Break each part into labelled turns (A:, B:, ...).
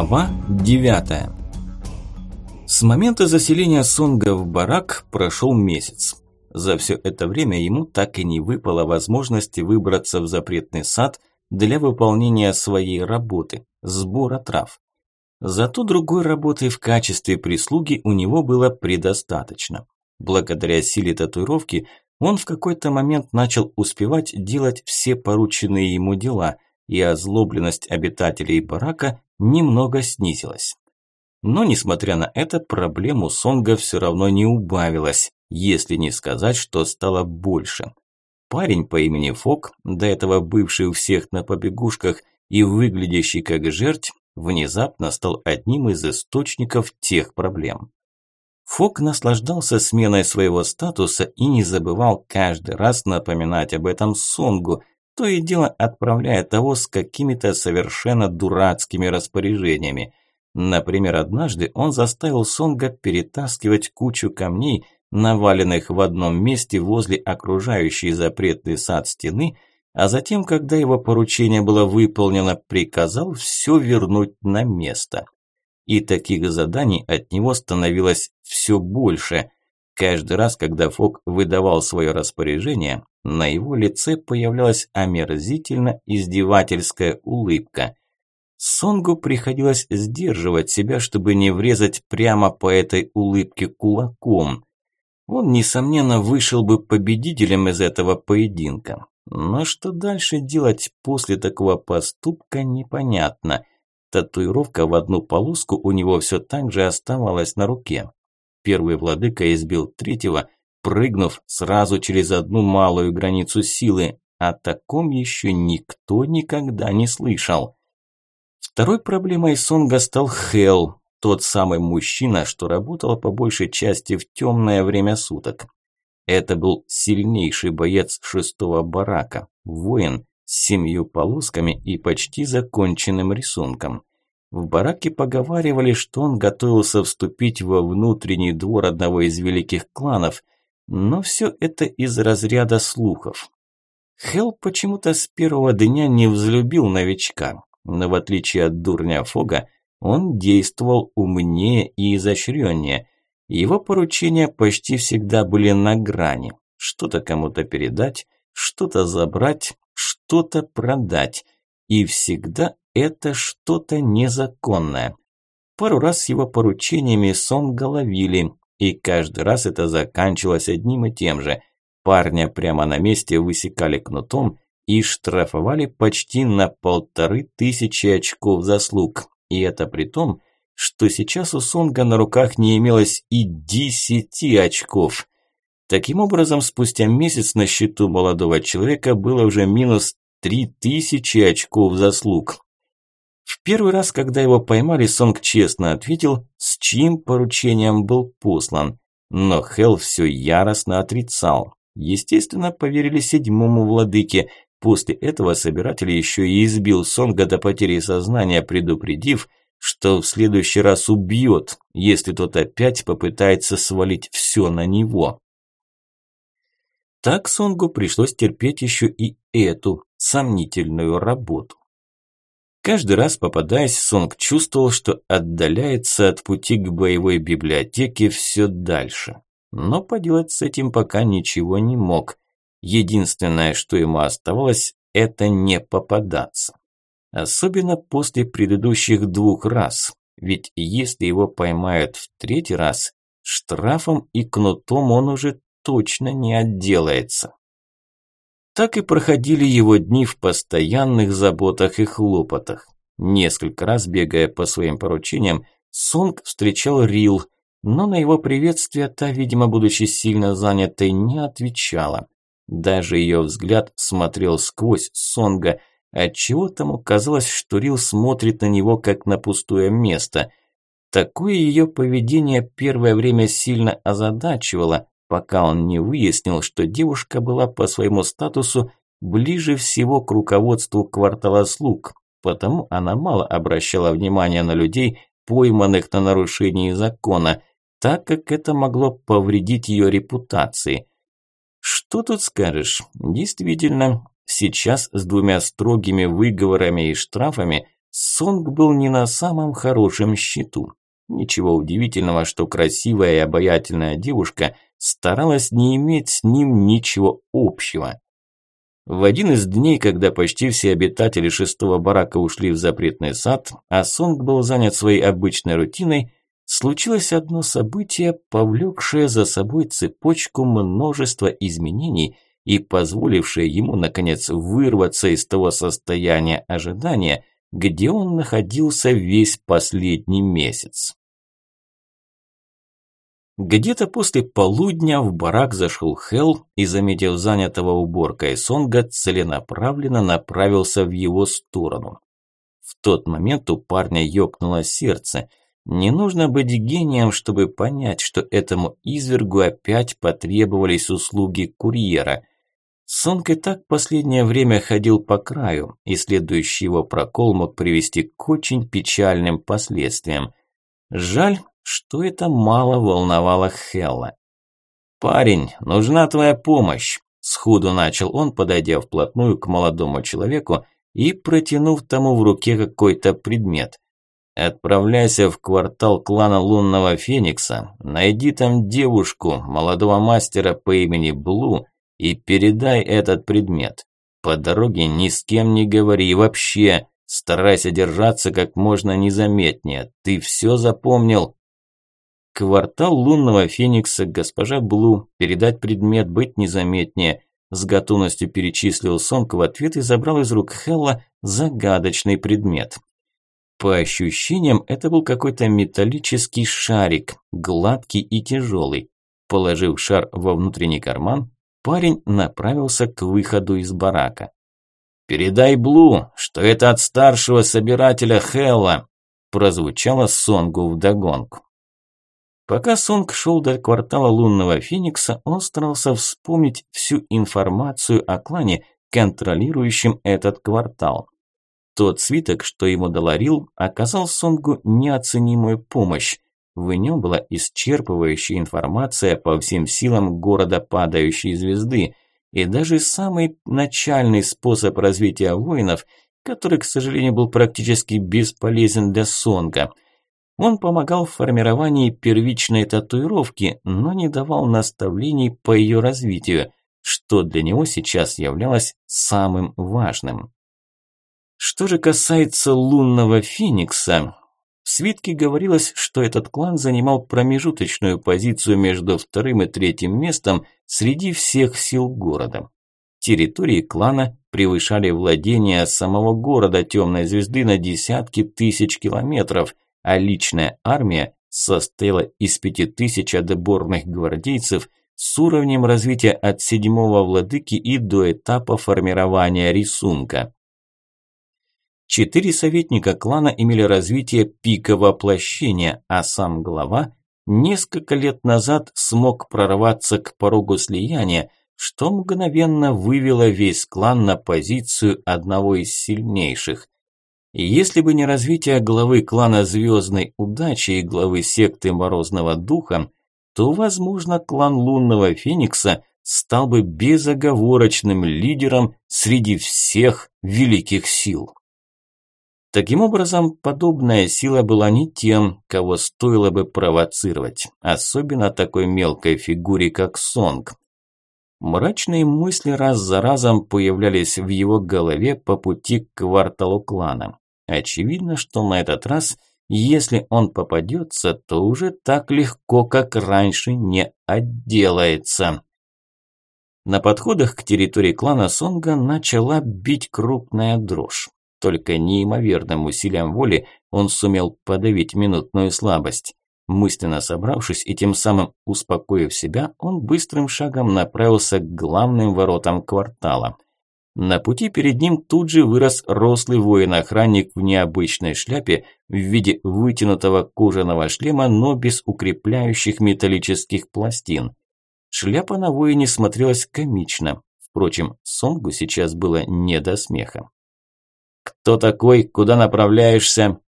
A: Глава 9 С момента заселения Сонга в барак прошел месяц. За все это время ему так и не выпало возможности выбраться в запретный сад для выполнения своей работы – сбора трав. Зато другой работы в качестве прислуги у него было предостаточно. Благодаря силе татуировки он в какой-то момент начал успевать делать все порученные ему дела, и озлобленность обитателей барака немного снизилась. Но, несмотря на это, проблему Сонга все равно не убавилась, если не сказать, что стало больше. Парень по имени Фок, до этого бывший у всех на побегушках и выглядящий как жерть, внезапно стал одним из источников тех проблем. Фок наслаждался сменой своего статуса и не забывал каждый раз напоминать об этом Сонгу, то и дело отправляя того с какими-то совершенно дурацкими распоряжениями. Например, однажды он заставил Сонга перетаскивать кучу камней, наваленных в одном месте возле окружающей запретный сад стены, а затем, когда его поручение было выполнено, приказал все вернуть на место. И таких заданий от него становилось все больше. Каждый раз, когда Фок выдавал свое распоряжение, на его лице появлялась омерзительно издевательская улыбка. Сонгу приходилось сдерживать себя, чтобы не врезать прямо по этой улыбке кулаком. Он, несомненно, вышел бы победителем из этого поединка. Но что дальше делать после такого поступка, непонятно. Татуировка в одну полоску у него все так же оставалась на руке. Первый владыка избил третьего – прыгнув сразу через одну малую границу силы. О таком еще никто никогда не слышал. Второй проблемой Сонга стал Хел, тот самый мужчина, что работал по большей части в темное время суток. Это был сильнейший боец шестого барака, воин с семью полосками и почти законченным рисунком. В бараке поговаривали, что он готовился вступить во внутренний двор одного из великих кланов – но все это из разряда слухов. Хелл почему-то с первого дня не взлюбил новичка, но в отличие от дурня Фога, он действовал умнее и изощреннее. Его поручения почти всегда были на грани. Что-то кому-то передать, что-то забрать, что-то продать. И всегда это что-то незаконное. Пару раз его поручениями сон головили, и каждый раз это заканчивалось одним и тем же. Парня прямо на месте высекали кнутом и штрафовали почти на полторы тысячи очков заслуг. И это при том, что сейчас у Сонга на руках не имелось и десяти очков. Таким образом, спустя месяц на счету молодого человека было уже минус три тысячи очков заслуг. В первый раз, когда его поймали, Сонг честно ответил, с чьим поручением был послан. Но Хелл все яростно отрицал. Естественно, поверили седьмому владыке. После этого собиратель еще и избил Сонга до потери сознания, предупредив, что в следующий раз убьет, если тот опять попытается свалить все на него. Так Сонгу пришлось терпеть еще и эту сомнительную работу. Каждый раз попадаясь, Сонг чувствовал, что отдаляется от пути к боевой библиотеке все дальше. Но поделать с этим пока ничего не мог. Единственное, что ему оставалось, это не попадаться. Особенно после предыдущих двух раз. Ведь если его поймают в третий раз, штрафом и кнутом он уже точно не отделается. Так и проходили его дни в постоянных заботах и хлопотах. Несколько раз бегая по своим поручениям, Сонг встречал Рил, но на его приветствие та, видимо, будучи сильно занятой, не отвечала. Даже ее взгляд смотрел сквозь Сонга, отчего тому казалось, что Рил смотрит на него как на пустое место. Такое ее поведение первое время сильно озадачивало, пока он не выяснил, что девушка была по своему статусу ближе всего к руководству квартала слуг, потому она мало обращала внимания на людей, пойманных на нарушении закона, так как это могло повредить ее репутации. Что тут скажешь? Действительно, сейчас с двумя строгими выговорами и штрафами Сонг был не на самом хорошем счету. Ничего удивительного, что красивая и обаятельная девушка старалась не иметь с ним ничего общего. В один из дней, когда почти все обитатели шестого барака ушли в запретный сад, а Сонг был занят своей обычной рутиной, случилось одно событие, повлекшее за собой цепочку множества изменений и позволившее ему, наконец, вырваться из того состояния ожидания, где он находился весь последний месяц. Где-то после полудня в барак зашел Хелл и, заметив занятого уборкой Сонга, целенаправленно направился в его сторону. В тот момент у парня ёкнуло сердце. Не нужно быть гением, чтобы понять, что этому извергу опять потребовались услуги курьера. Сонг и так последнее время ходил по краю, и следующий его прокол мог привести к очень печальным последствиям. Жаль, что это мало волновало Хелла. «Парень, нужна твоя помощь», – сходу начал он, подойдя вплотную к молодому человеку и протянув тому в руке какой-то предмет. «Отправляйся в квартал клана Лунного Феникса, найди там девушку, молодого мастера по имени Блу, и передай этот предмет. По дороге ни с кем не говори вообще, старайся держаться как можно незаметнее. Ты все запомнил?» Квартал лунного феникса, госпожа Блу, передать предмет, быть незаметнее. С готовностью перечислил Сонг в ответ и забрал из рук Хелла загадочный предмет. По ощущениям, это был какой-то металлический шарик, гладкий и тяжелый. Положив шар во внутренний карман, парень направился к выходу из барака. «Передай Блу, что это от старшего собирателя Хелла», прозвучало Сонгу вдогонку. Пока Сонг шел до квартала лунного феникса, он старался вспомнить всю информацию о клане, контролирующем этот квартал. Тот свиток, что ему доларил, оказал Сонгу неоценимую помощь. В нем была исчерпывающая информация по всем силам города падающей звезды, и даже самый начальный способ развития воинов, который, к сожалению, был практически бесполезен для Сонга – он помогал в формировании первичной татуировки, но не давал наставлений по ее развитию, что для него сейчас являлось самым важным. Что же касается лунного феникса, в свитке говорилось, что этот клан занимал промежуточную позицию между вторым и третьим местом среди всех сил города. Территории клана превышали владения самого города Темной Звезды на десятки тысяч километров – а личная армия состояла из пяти тысяч отборных гвардейцев с уровнем развития от седьмого владыки и до этапа формирования рисунка. Четыре советника клана имели развитие пика воплощения, а сам глава несколько лет назад смог прорваться к порогу слияния, что мгновенно вывело весь клан на позицию одного из сильнейших. Если бы не развитие главы клана Звездной Удачи и главы секты Морозного Духа, то, возможно, клан Лунного Феникса стал бы безоговорочным лидером среди всех великих сил. Таким образом, подобная сила была не тем, кого стоило бы провоцировать, особенно такой мелкой фигуре, как Сонг. Мрачные мысли раз за разом появлялись в его голове по пути к кварталу клана. Очевидно, что на этот раз, если он попадется, то уже так легко, как раньше, не отделается. На подходах к территории клана Сонга начала бить крупная дрожь. Только неимоверным усилием воли он сумел подавить минутную слабость. Мысленно собравшись и тем самым успокоив себя, он быстрым шагом направился к главным воротам квартала – на пути перед ним тут же вырос рослый воин-охранник в необычной шляпе в виде вытянутого кожаного шлема, но без укрепляющих металлических пластин. Шляпа на воине смотрелась комично. Впрочем, Сонгу сейчас было не до смеха. «Кто такой? Куда направляешься?»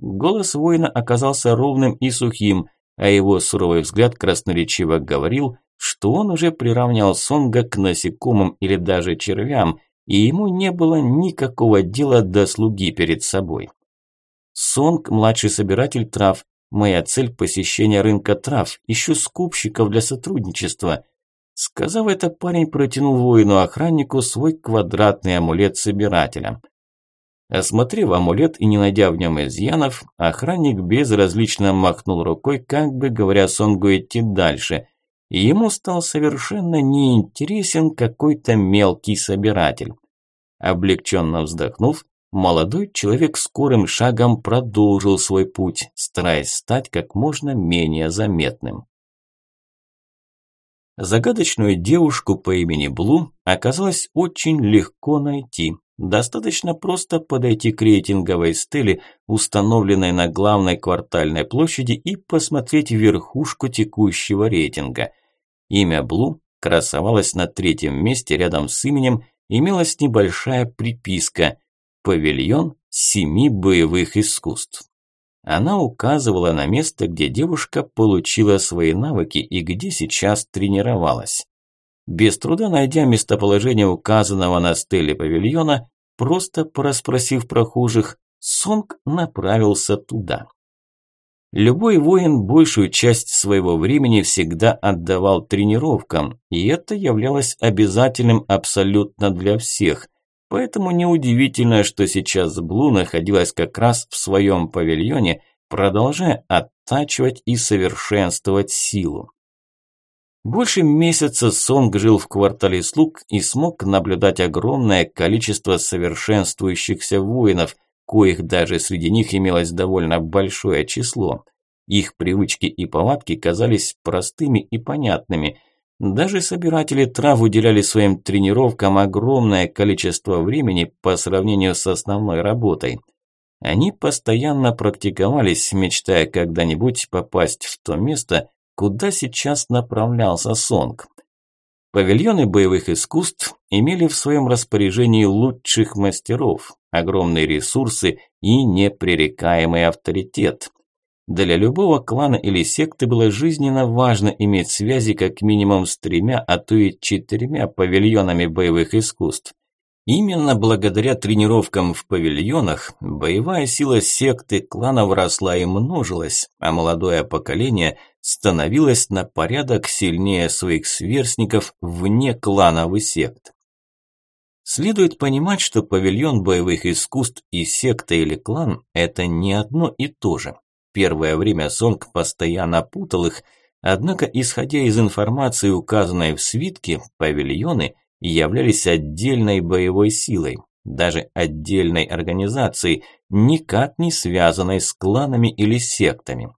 A: Голос воина оказался ровным и сухим, а его суровый взгляд красноречиво говорил, что он уже приравнял Сонга к насекомым или даже червям – и ему не было никакого дела до слуги перед собой. Сонг – младший собиратель трав. Моя цель – посещение рынка трав. Ищу скупщиков для сотрудничества. Сказав это, парень протянул воину-охраннику свой квадратный амулет собирателя. Осмотрев амулет и не найдя в нем изъянов, охранник безразлично махнул рукой, как бы говоря Сонгу идти дальше. И ему стал совершенно неинтересен какой-то мелкий собиратель. Облегченно вздохнув, молодой человек скорым шагом продолжил свой путь, стараясь стать как можно менее заметным. Загадочную девушку по имени Блу оказалось очень легко найти. Достаточно просто подойти к рейтинговой стеле, установленной на главной квартальной площади, и посмотреть верхушку текущего рейтинга. Имя Блу красовалось на третьем месте рядом с именем, имелась небольшая приписка «Павильон семи боевых искусств». Она указывала на место, где девушка получила свои навыки и где сейчас тренировалась. Без труда найдя местоположение указанного на стеле павильона, просто пораспросив прохожих, Сонг направился туда. Любой воин большую часть своего времени всегда отдавал тренировкам, и это являлось обязательным абсолютно для всех. Поэтому неудивительно, что сейчас Блу находилась как раз в своем павильоне, продолжая оттачивать и совершенствовать силу. Больше месяца Сонг жил в квартале слуг и смог наблюдать огромное количество совершенствующихся воинов, коих даже среди них имелось довольно большое число. Их привычки и повадки казались простыми и понятными. Даже собиратели трав уделяли своим тренировкам огромное количество времени по сравнению с основной работой. Они постоянно практиковались, мечтая когда-нибудь попасть в то место, куда сейчас направлялся Сонг. Павильоны боевых искусств имели в своем распоряжении лучших мастеров, огромные ресурсы и непререкаемый авторитет. Для любого клана или секты было жизненно важно иметь связи как минимум с тремя, а то и четырьмя павильонами боевых искусств. Именно благодаря тренировкам в павильонах боевая сила секты кланов росла и множилась, а молодое поколение становилось на порядок сильнее своих сверстников вне кланов и сект. Следует понимать, что павильон боевых искусств и секта или клан – это не одно и то же. Первое время Сонг постоянно путал их, однако, исходя из информации, указанной в свитке, павильоны являлись отдельной боевой силой, даже отдельной организацией, никак не связанной с кланами или сектами.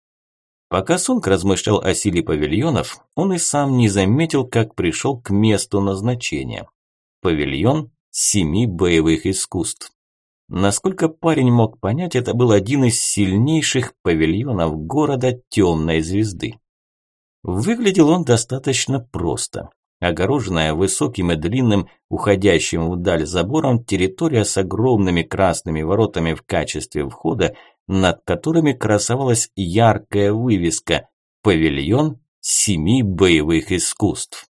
A: Пока Сунг размышлял о силе павильонов, он и сам не заметил, как пришел к месту назначения. Павильон семи боевых искусств. Насколько парень мог понять, это был один из сильнейших павильонов города Темной Звезды. Выглядел он достаточно просто. Огороженная высоким и длинным, уходящим вдаль забором, территория с огромными красными воротами в качестве входа, над которыми красовалась яркая вывеска «Павильон семи боевых искусств».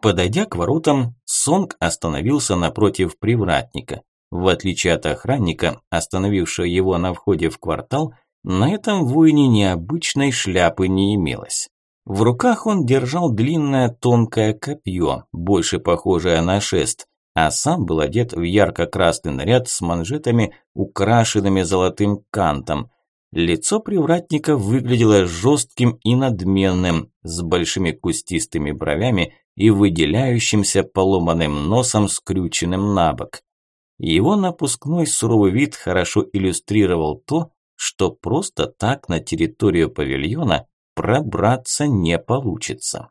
A: Подойдя к воротам, Сонг остановился напротив привратника. В отличие от охранника, остановившего его на входе в квартал, на этом воине необычной шляпы не имелось. В руках он держал длинное тонкое копье, больше похожее на шест, а сам был одет в ярко-красный наряд с манжетами, украшенными золотым кантом. Лицо привратника выглядело жестким и надменным, с большими кустистыми бровями и выделяющимся поломанным носом, скрюченным на бок. Его напускной суровый вид хорошо иллюстрировал то, что просто так на территорию павильона пробраться не получится.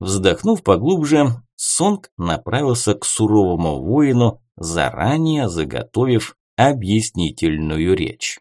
A: Вздохнув поглубже, Сонг направился к суровому воину, заранее заготовив объяснительную речь.